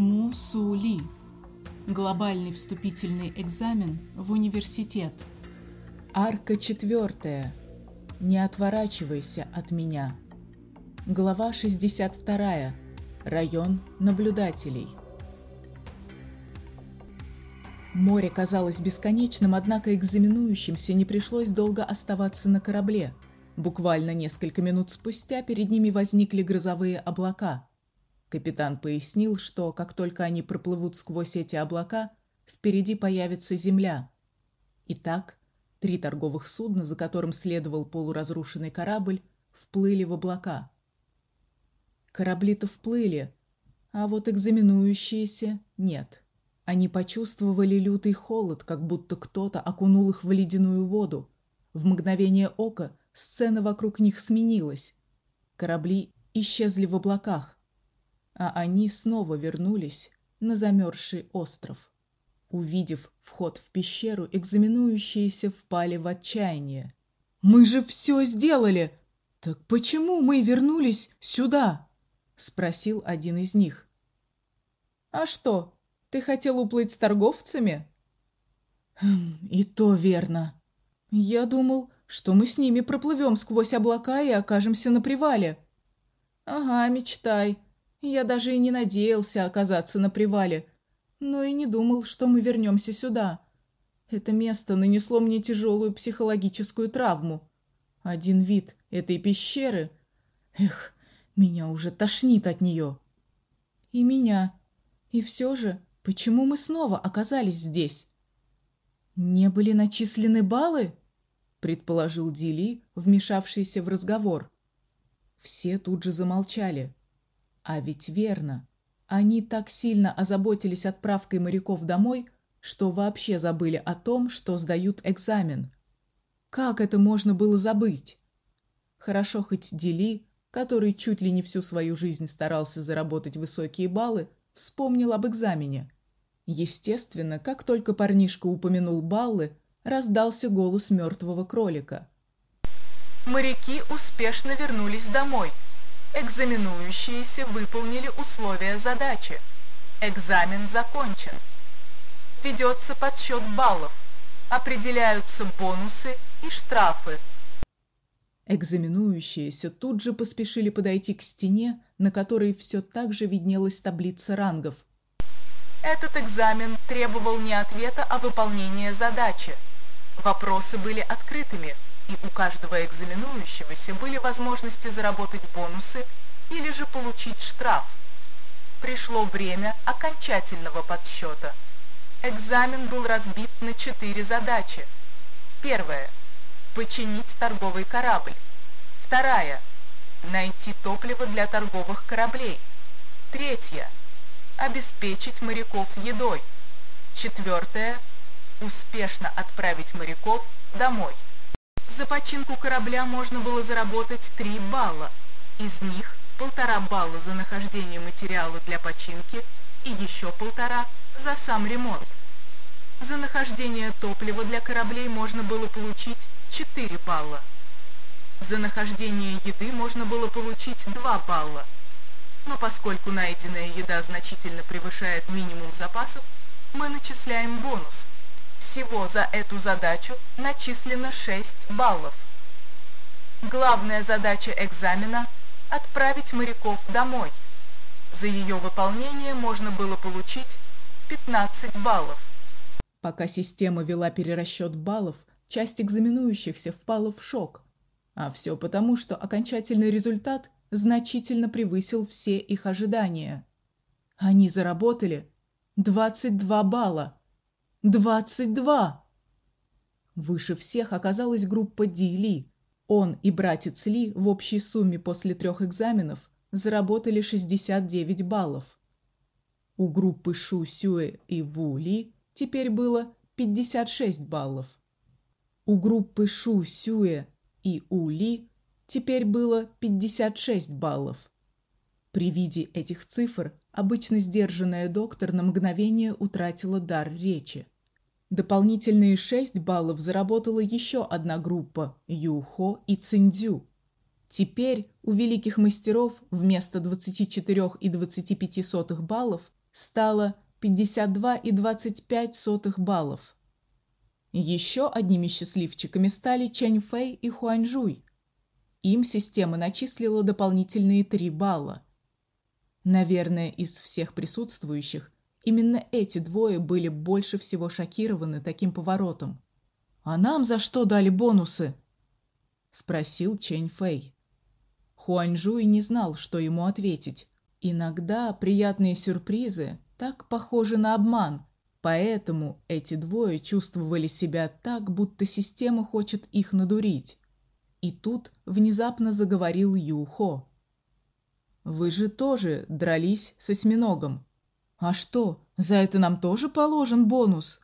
Мусули. Глобальный вступительный экзамен в университет. Арка четвертая. Не отворачивайся от меня. Глава 62. Район наблюдателей. Море казалось бесконечным, однако экзаменующимся не пришлось долго оставаться на корабле. Буквально несколько минут спустя перед ними возникли грозовые облака. Капитан пояснил, что как только они проплывут сквозь эти облака, впереди появится земля. Итак, три торговых судна, за которым следовал полуразрушенный корабль, вплыли в облака. Корабли-то вплыли, а вот экзаменующиеся нет. Они почувствовали лютый холод, как будто кто-то окунул их в ледяную воду. В мгновение ока сцена вокруг них сменилась. Корабли исчезли в облаках, а они снова вернулись на замерзший остров. Увидев вход в пещеру, экзаменующиеся впали в отчаяние. Мы же все сделали. Так почему мы вернулись сюда? спросил один из них. А что? Ты хотел уплыть с торговцами? Хм, и то верно. Я думал, что мы с ними проплывем сквозь облака и окажемся на привале. Ага, мечтай. Я даже и не надеялся оказаться на привале, но и не думал, что мы вернемся сюда. Это место нанесло мне тяжелую психологическую травму. Один вид этой пещеры, эх, меня уже тошнит от нее. И меня. И все же, почему мы снова оказались здесь? Не были начислены баллы, предположил Дили, вмешавшийся в разговор. Все тут же замолчали. А ведь верно. Они так сильно озаботились отправкой моряков домой, что вообще забыли о том, что сдают экзамен. Как это можно было забыть? Хорошо хоть Дели, который чуть ли не всю свою жизнь старался заработать высокие баллы, вспомнил об экзамене. Естественно, как только парнишка упомянул баллы, раздался голос мертвого кролика. Моряки успешно вернулись домой. Экзаменующиеся выполнили условия задачи. Экзамен закончен. Ведется подсчет баллов. Определяются бонусы и штрафы. Экзаменующиеся тут же поспешили подойти к стене, на которой все так же виднелась таблица рангов. Этот экзамен требовал не ответа, а выполнения задачи. Вопросы были открытыми – и у каждого экзаменующегося были возможности заработать бонусы или же получить штраф. Пришло время окончательного подсчета. Экзамен был разбит на четыре задачи. Первая – починить торговый корабль. Вторая – найти топливо для торговых кораблей. Третья – обеспечить моряков едой. Четвертая – успешно отправить моряков домой. За починку корабля можно было заработать 3 балла. Из них полтора балла за нахождение материала для починки и еще полтора за сам ремонт. За нахождение топлива для кораблей можно было получить 4 балла. За нахождение еды можно было получить 2 балла. Но поскольку найденная еда значительно превышает минимум запасов, мы начисляем бонус – всего за эту задачу начислено 6 баллов. Главная задача экзамена – отправить моряков домой. За ее выполнение можно было получить 15 баллов. Пока система вела перерасчет баллов, часть экзаменующихся впала в шок. А все потому, что окончательный результат значительно превысил все их ожидания. Они заработали 22 балла. Двадцать два! Выше всех оказалась группа Ди Ли. Он и братец Ли в общей сумме после трех экзаменов заработали 69 баллов. У группы Шу Сюэ и Ву Ли теперь было 56 баллов. У группы Шу Сюэ и У Ли теперь было 56 баллов. При виде этих цифр обычно сдержанная доктор на мгновение утратила дар речи. Дополнительные 6 баллов заработала еще одна группа Юхо и Циндзю. Теперь у великих мастеров вместо 24 и 25 сотых баллов стало 52,25 баллов. Еще одними счастливчиками стали Чэнь Фэй и Хуань Жуй. Им система начислила дополнительные 3 балла. Наверное, из всех присутствующих именно эти двое были больше всего шокированы таким поворотом. А нам за что дали бонусы? спросил Чэнь Фэй. Хуань Жуй не знал, что ему ответить. Иногда приятные сюрпризы так похожи на обман, поэтому эти двое чувствовали себя так, будто система хочет их надурить. И тут внезапно заговорил Юхо. Вы же тоже дрались с осьминогом. А что, за это нам тоже положен бонус?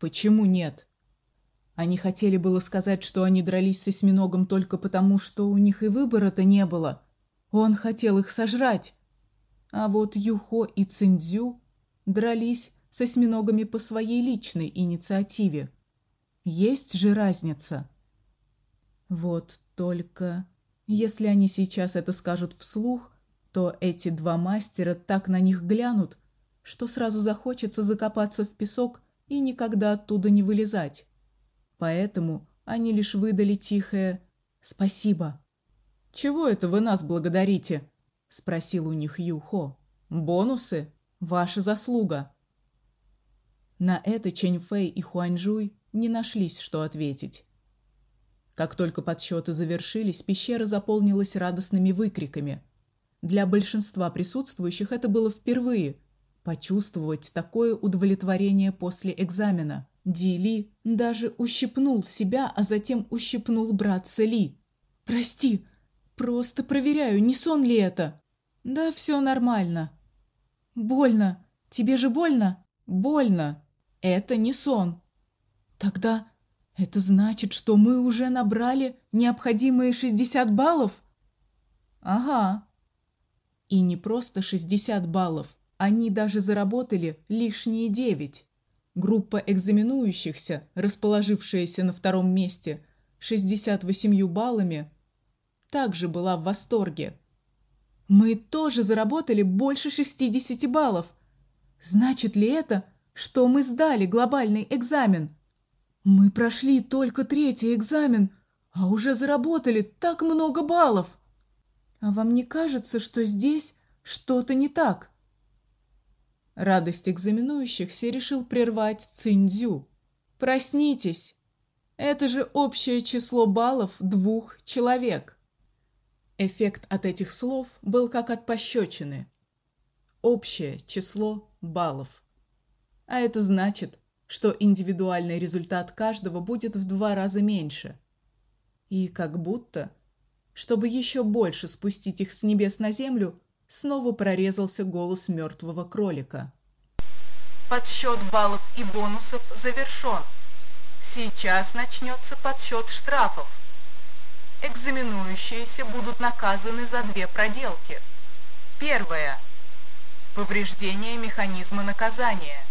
Почему нет? Они хотели было сказать, что они дрались с осьминогом только потому, что у них и выбора-то не было. Он хотел их сожрать. А вот Юхо и Циндзю дрались с осьминогами по своей личной инициативе. Есть же разница. Вот только если они сейчас это скажут вслух, то эти два мастера так на них глянут, что сразу захочется закопаться в песок и никогда оттуда не вылезать. Поэтому они лишь выдали тихое «спасибо». «Чего это вы нас благодарите?» – спросил у них Юхо. «Бонусы? Ваша заслуга». На это Чэнь Фэй и Хуаньжуй не нашлись, что ответить. Как только подсчеты завершились, пещера заполнилась радостными выкриками. Для большинства присутствующих это было впервые почувствовать такое удовлетворение после экзамена. Ди даже ущипнул себя, а затем ущипнул братца Ли. Прости, просто проверяю, не сон ли это. Да все нормально. Больно. Тебе же больно? Больно. Это не сон. Тогда это значит, что мы уже набрали необходимые 60 баллов? Ага. И не просто 60 баллов, они даже заработали лишние 9. Группа экзаменующихся, расположившаяся на втором месте, 68 баллами, также была в восторге. Мы тоже заработали больше 60 баллов. Значит ли это, что мы сдали глобальный экзамен? Мы прошли только третий экзамен, а уже заработали так много баллов. А вам не кажется, что здесь что-то не так? Радость экзаменующихся решил прервать Циндзю. Проснитесь. Это же общее число баллов двух человек. Эффект от этих слов был как от пощечины. Общее число баллов. А это значит, что индивидуальный результат каждого будет в два раза меньше. И как будто, чтобы еще больше спустить их с небес на землю, снова прорезался голос мертвого кролика. Подсчет баллов и бонусов завершен. Сейчас начнется подсчет штрафов. Экзаменующиеся будут наказаны за две проделки. Первое. Повреждение механизма наказания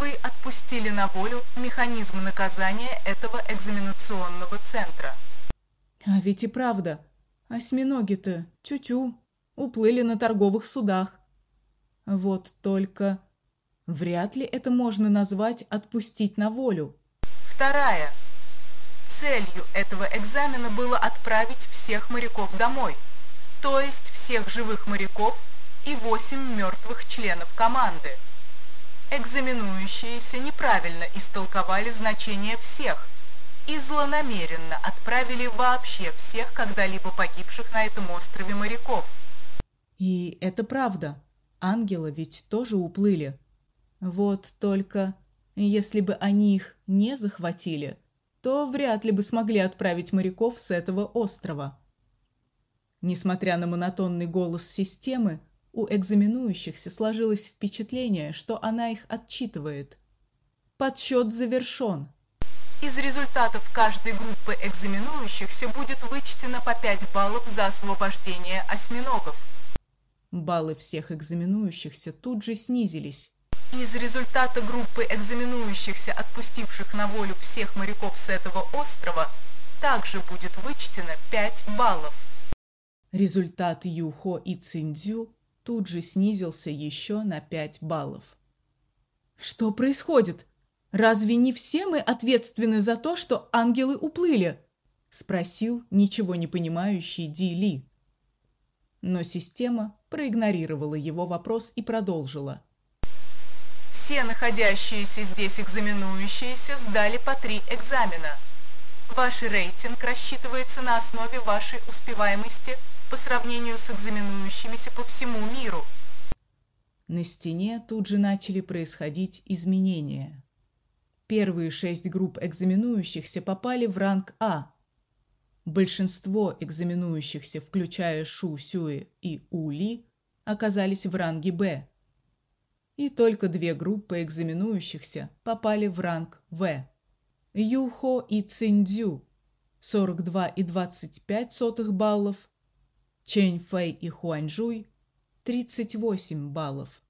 вы отпустили на волю механизм наказания этого экзаменационного центра. А ведь и правда, осьминоги-то тю-тю, уплыли на торговых судах. Вот только вряд ли это можно назвать отпустить на волю. Вторая. Целью этого экзамена было отправить всех моряков домой, то есть всех живых моряков и восемь мертвых членов команды. Экзаменующиеся неправильно истолковали значение всех и злонамеренно отправили вообще всех когда-либо погибших на этом острове моряков. И это правда. Ангелы ведь тоже уплыли. Вот только если бы они их не захватили, то вряд ли бы смогли отправить моряков с этого острова. Несмотря на монотонный голос системы, у экзаменующихся сложилось впечатление, что она их отчитывает. Подсчет завершен. Из результатов каждой группы экзаменующихся будет вычтено по 5 баллов за освобождение осьминогов. Баллы всех экзаменующихся тут же снизились. Из результата группы экзаменующихся, отпустивших на волю всех моряков с этого острова, также будет вычтено 5 баллов. Результат Юхо и Циндзю тут же снизился еще на 5 баллов. Что происходит? Разве не все мы ответственны за то, что ангелы уплыли? спросил ничего не понимающий Ди Ли. Но система проигнорировала его вопрос и продолжила. Все находящиеся здесь экзаменующиеся сдали по три экзамена. Ваш рейтинг рассчитывается на основе вашей успеваемости по сравнению с экзаменующимися по всему миру. На стене тут же начали происходить изменения. Первые шесть групп экзаменующихся попали в ранг А. Большинство экзаменующихся, включая Шу Сюэ и У Ли, оказались в ранге Б. И только две группы экзаменующихся попали в ранг В. Циндзю 42 и 25 сотых баллов, Чэнь Фэй и Хуаньжуй 38 баллов.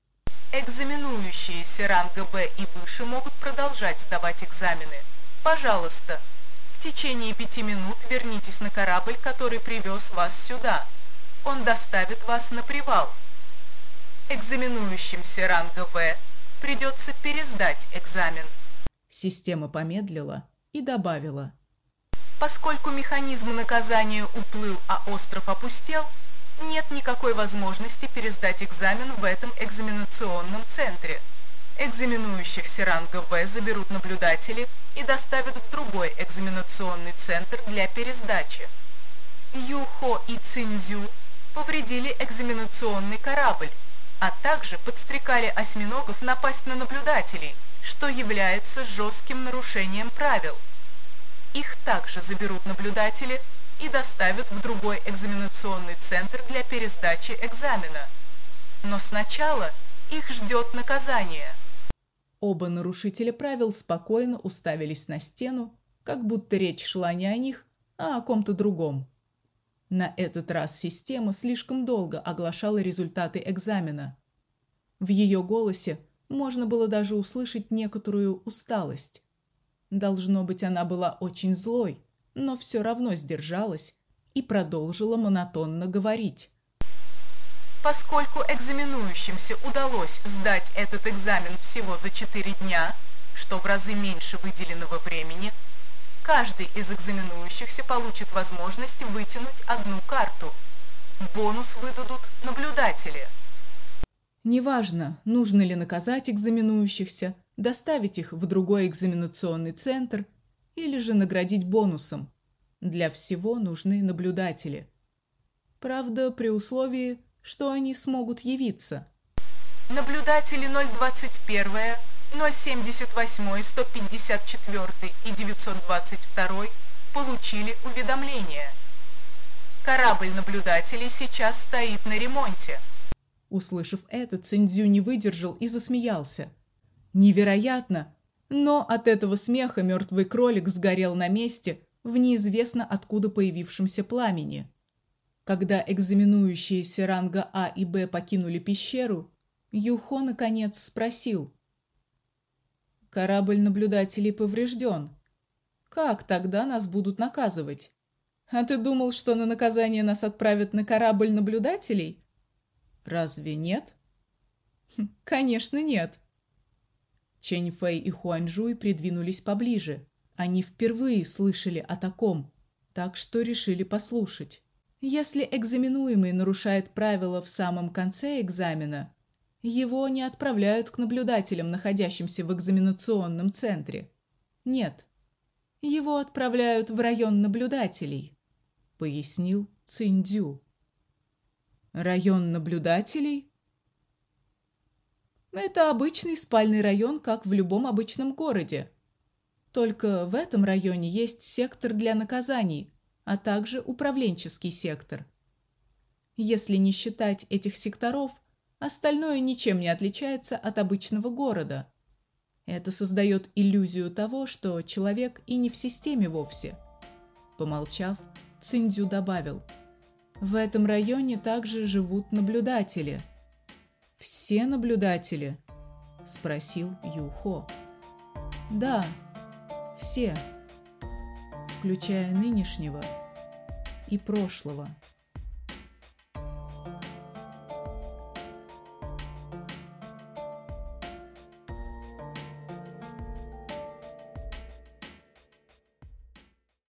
Экзаменующиеся ранга Б и выше могут продолжать сдавать экзамены. Пожалуйста, в течение пяти минут вернитесь на корабль, который привез вас сюда. Он доставит вас на привал. Экзаменующимся ранга В придется пересдать экзамен. Система помедлила и добавила. Поскольку механизм наказания уплыл, а остров опустел, нет никакой возможности пересдать экзамен в этом экзаменационном центре. Экзаменующихся ранга В заберут наблюдатели и доставят в другой экзаменационный центр для пересдачи. Юхо и Цинзю повредили экзаменационный корабль, а также подстрекали осьминогов напасть на наблюдателей – что является жестким нарушением правил. Их также заберут наблюдатели и доставят в другой экзаменационный центр для пересдачи экзамена. Но сначала их ждет наказание. Оба нарушителя правил спокойно уставились на стену, как будто речь шла не о них, а о ком-то другом. На этот раз система слишком долго оглашала результаты экзамена. В ее голосе можно было даже услышать некоторую усталость. Должно быть, она была очень злой, но все равно сдержалась и продолжила монотонно говорить. Поскольку экзаменующимся удалось сдать этот экзамен всего за 4 дня, что в разы меньше выделенного времени, каждый из экзаменующихся получит возможность вытянуть одну карту. Бонус выдадут наблюдатели – Неважно, нужно ли наказать экзаменующихся, доставить их в другой экзаменационный центр или же наградить бонусом. Для всего нужны наблюдатели. Правда, при условии, что они смогут явиться. Наблюдатели 021, 078, 154 и 922 получили уведомление. Корабль наблюдателей сейчас стоит на ремонте. Услышав это, Циндзю не выдержал и засмеялся. Невероятно, но от этого смеха мертвый кролик сгорел на месте в неизвестно откуда появившемся пламени. Когда экзаменующиеся ранга А и Б покинули пещеру, Юхо наконец спросил: Корабль наблюдателей поврежден. Как тогда нас будут наказывать? А ты думал, что на наказание нас отправят на корабль наблюдателей? Разве нет? Хм, конечно, нет. Чэнь Фэй и Хуаньжуй придвинулись поближе. Они впервые слышали о таком, так что решили послушать. Если экзаменуемый нарушает правила в самом конце экзамена, его не отправляют к наблюдателям, находящимся в экзаменационном центре. Нет. Его отправляют в район наблюдателей, пояснил Циндю. Район наблюдателей? Это обычный спальный район, как в любом обычном городе. Только в этом районе есть сектор для наказаний, а также управленческий сектор. Если не считать этих секторов, остальное ничем не отличается от обычного города. Это создает иллюзию того, что человек и не в системе вовсе. Помолчав, Циндзю добавил – в этом районе также живут наблюдатели. Все наблюдатели? спросил Юхо. Да, все, включая нынешнего и прошлого.